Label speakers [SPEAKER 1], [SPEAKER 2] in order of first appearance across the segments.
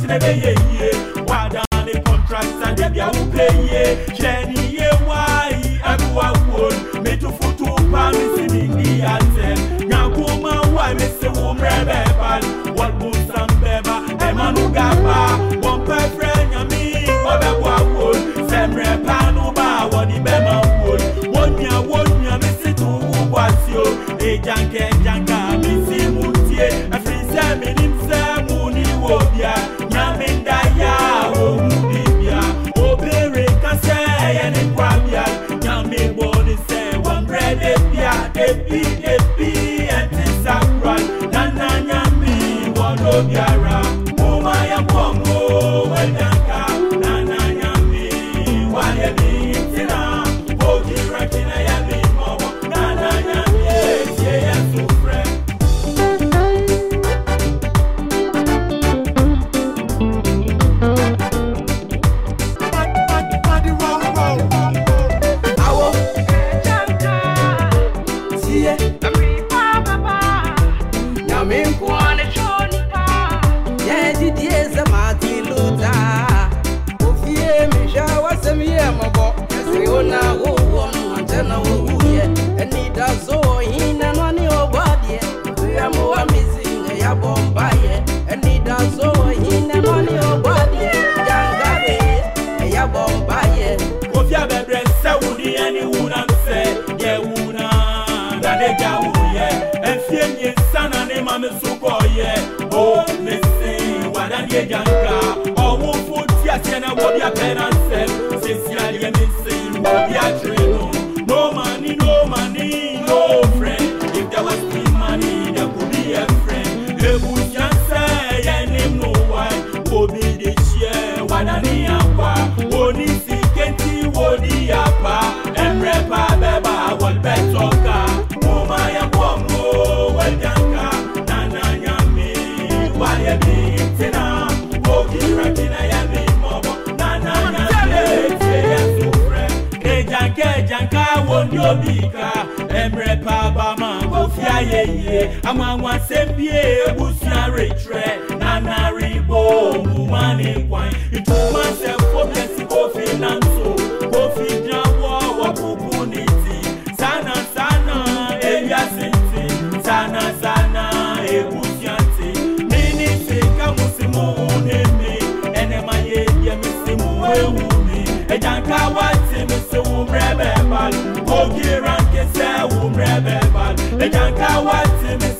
[SPEAKER 1] ti lè bẹ́yẹ̀ yìí. yeah. Nobody a pen and. Since you're the MC, you obika emre paba ma kofi ayeye ama nwa sembie ebusi aretre na na Mejanka what's in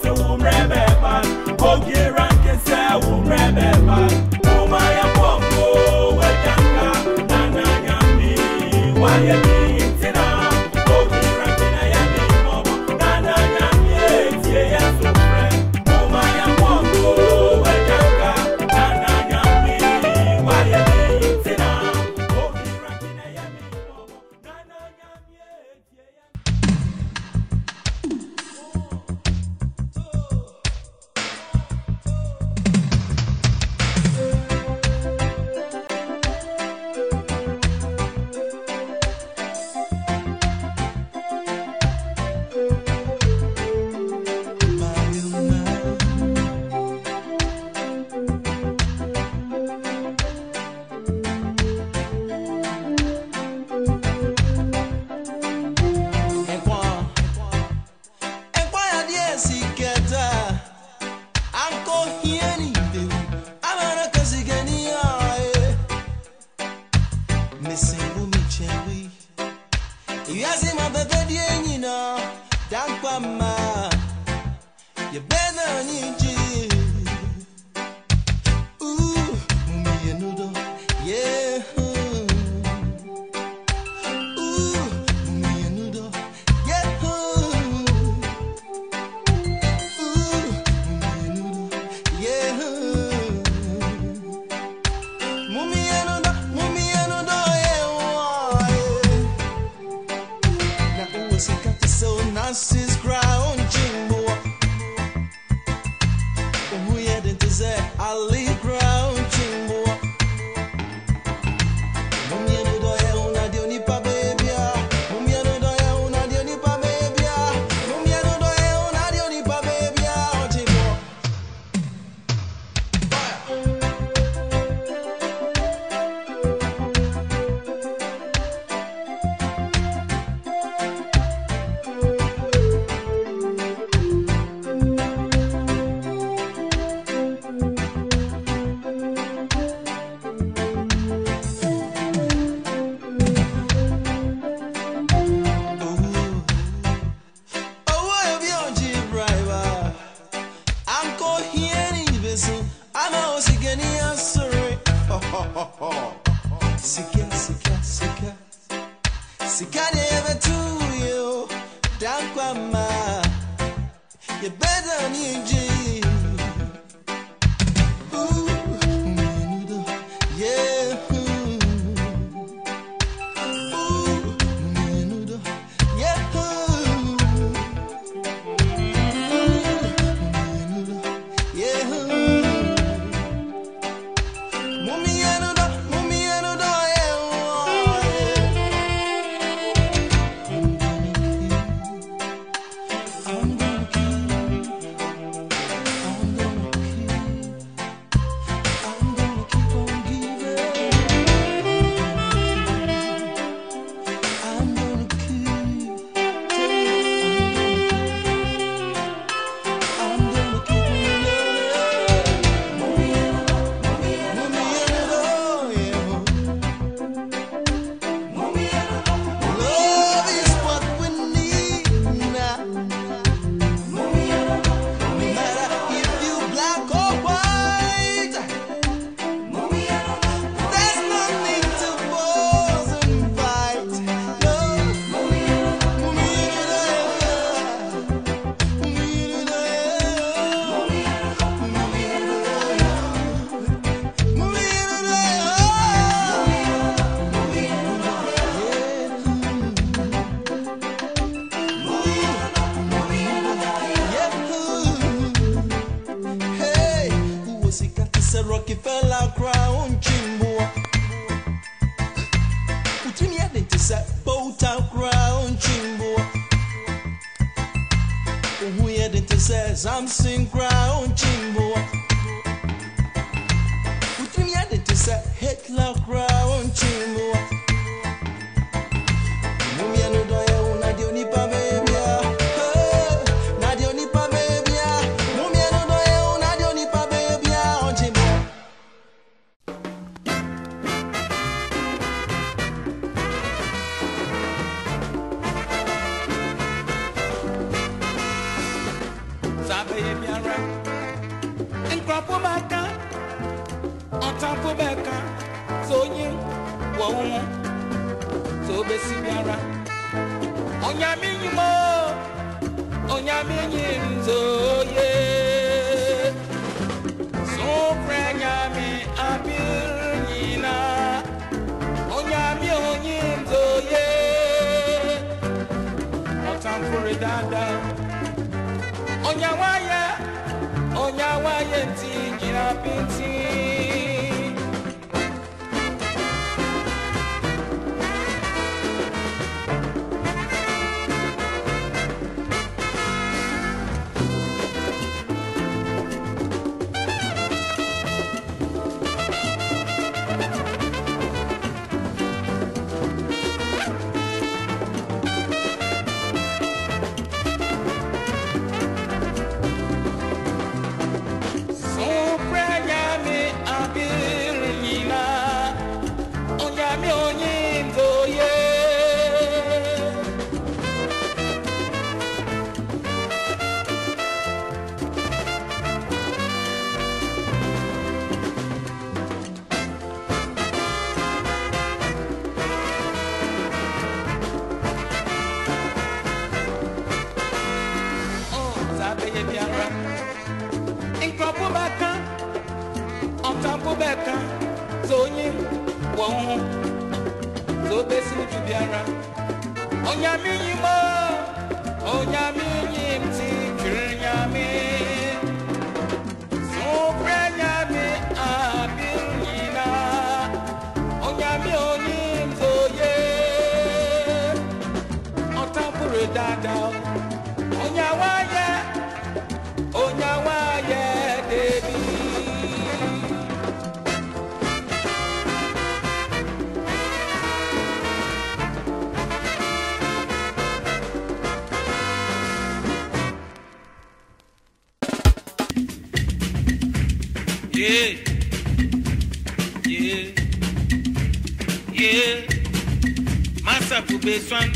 [SPEAKER 2] onyaminyimo onyaminyinzo ye. Sopre nyami abirnyina onyami onyinzo ye. Ọtamfuri dada onyawaye onyawaye nti nyina. Sɛ onyim wɔn ho sɛ obɛsi no biribiara onyame nyim o onyame nyim ti twere nyame Yeah. Yeah. Yeah. Masapube swan.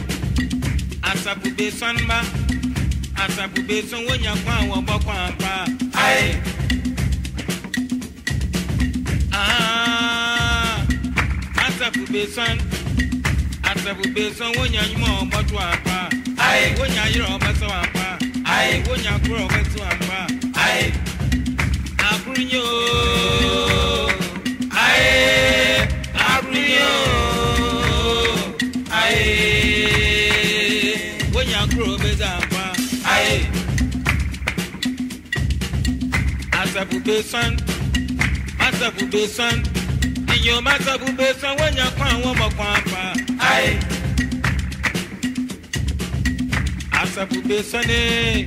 [SPEAKER 2] Asapube swan ma. Asapube swan wonya kwa wabwa kwa pa. Aye. Ah. Asapube swan. Asapube swan wonya nyuma wabwa kwa pa. Aye. Wonya yiro wabwa kwa pa. Aye. Wonya kuro wabwa kwa pa. Aye. arúnyó ayé arúnyó ayé bóyá kúrò bẹ́sà pa. Ayé àṣàbùgbé sán àṣàbùgbé sán ìyẹn màṣàbùgbé sán wọ́nyà kọ́ àwọn ọmọ kan pa ayé. asabube sane eh.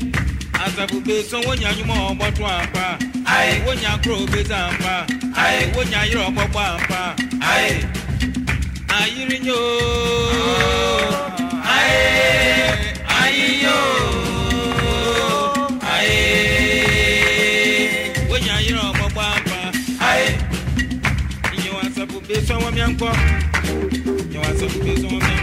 [SPEAKER 2] asabube sanwó nyanyumọ ọmọdún àgbà wonya kuro beza mpa wonya ayere ọkpọkpa mpa ayiri nyo. Ayiyo wonya ayere ọkpọkpa mpa inyewa sabu bezo wọn mia nkpọ inyewa sabu bezo wọn mia nkpọ.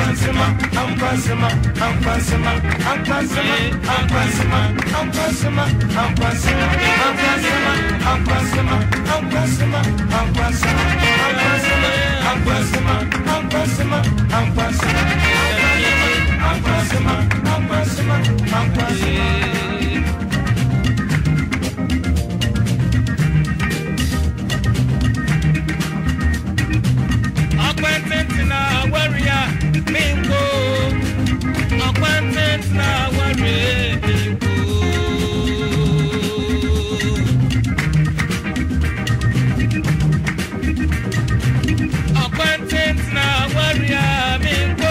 [SPEAKER 2] I'm a possum. I'm a possum. I'm a possum. I'm a possum. I'm a possum. I'm a possum. I'm a possum. I'm a possum. I'm a possum. I'm Ampansima, Ampansima, I'm Ampansima, Ampansima, I'm Ampansima, Ampansima, I'm Ampansima, Ampansima, I'm Ampansima, Ampansima, warrior, bingo. Aquantant na warrior, bingo. Aquantant na warrior, warrior,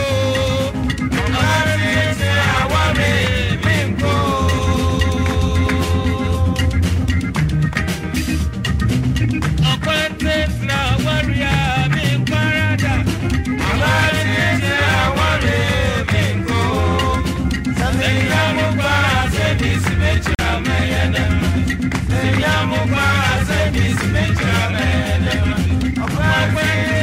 [SPEAKER 2] Nature man, a man.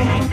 [SPEAKER 2] Ɛnwom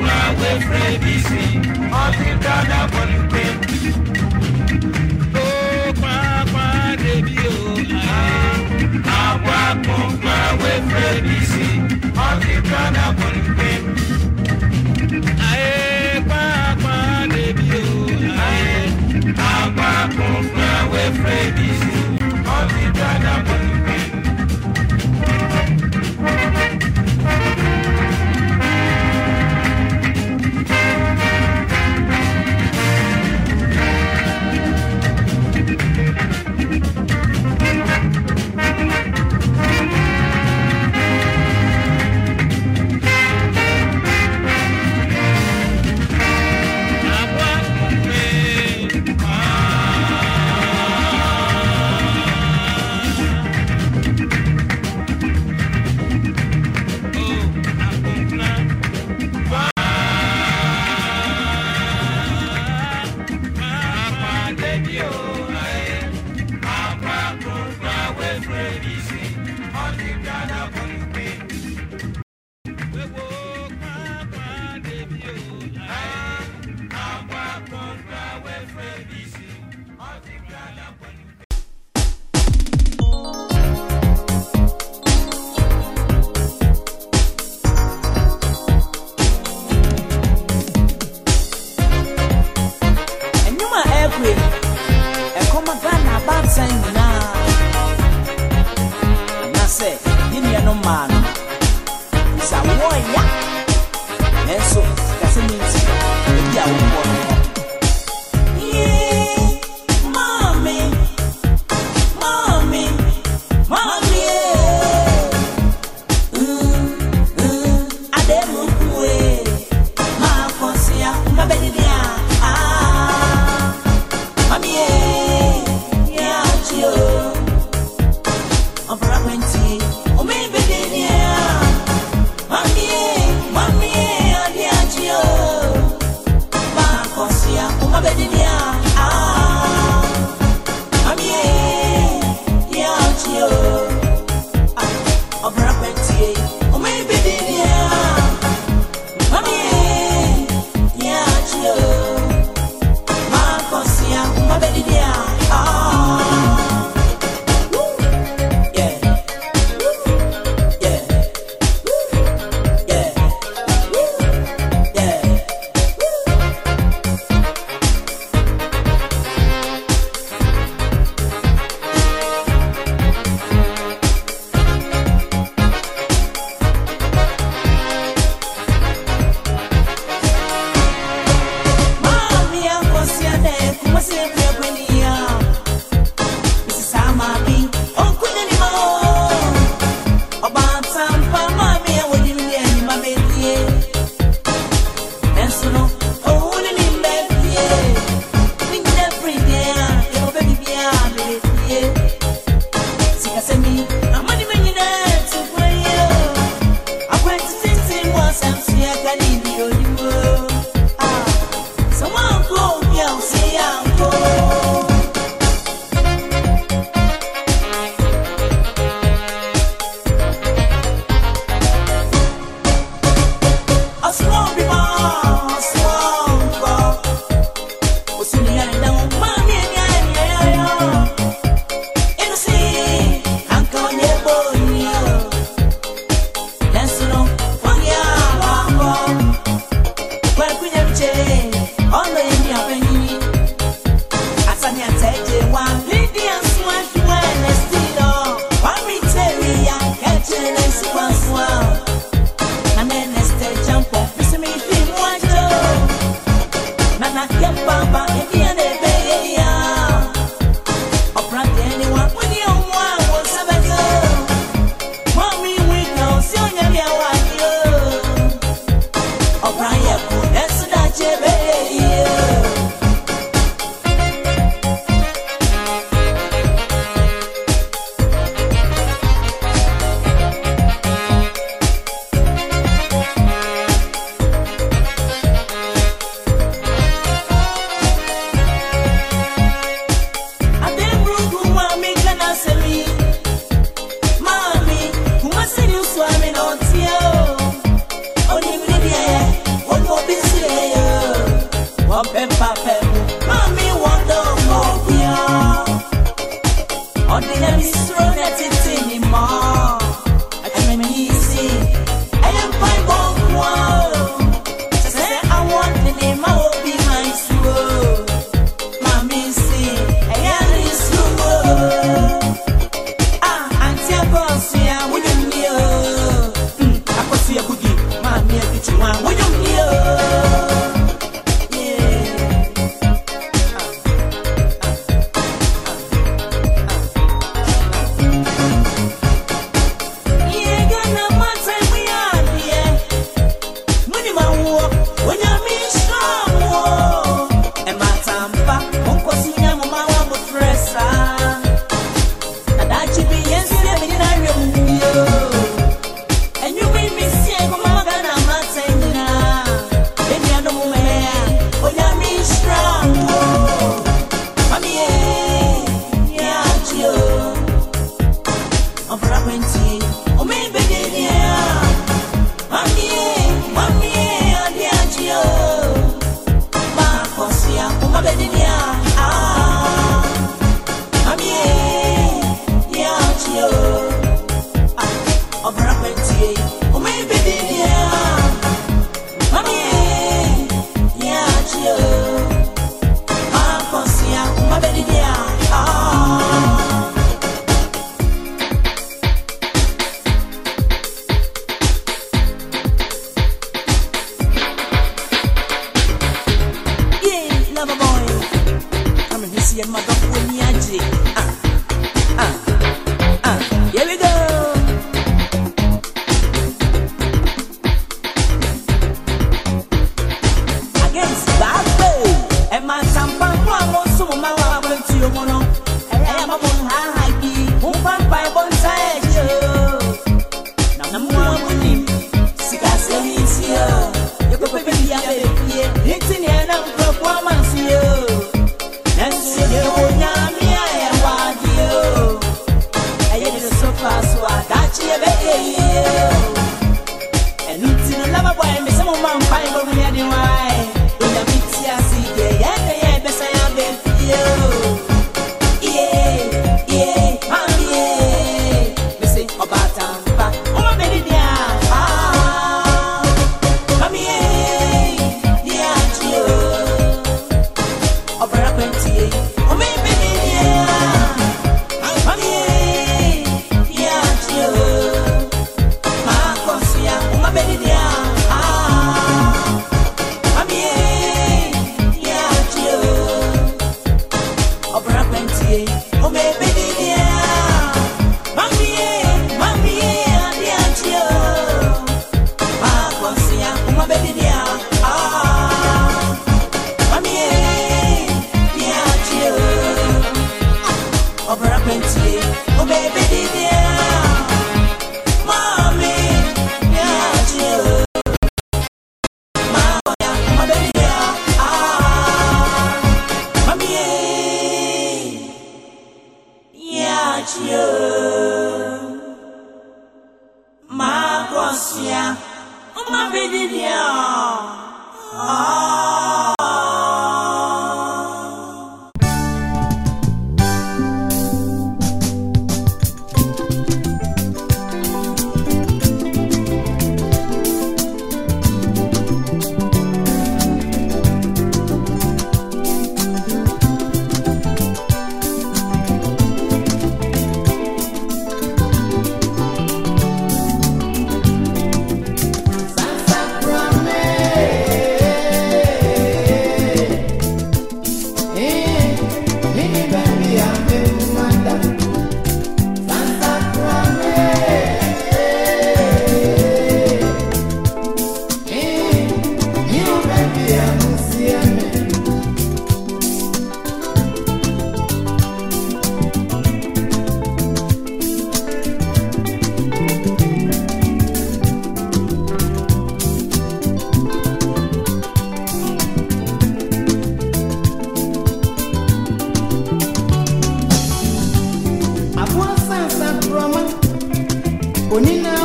[SPEAKER 3] onina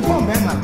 [SPEAKER 3] tempo mesmo,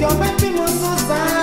[SPEAKER 3] Eu homem, me manda usar